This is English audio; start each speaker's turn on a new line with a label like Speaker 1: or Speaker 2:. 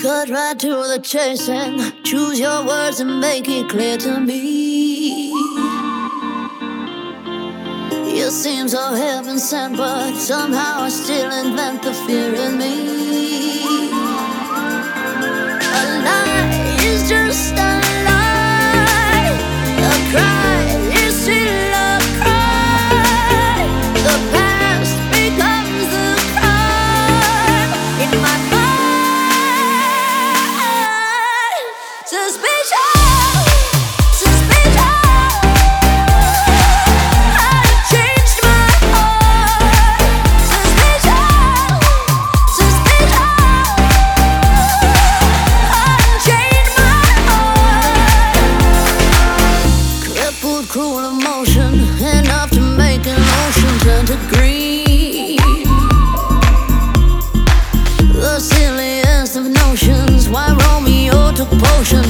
Speaker 1: Cut right to the chase and choose your words and make it clear to me. You seem so heaven sent, but somehow I still invent the fear in me. A lie is just a The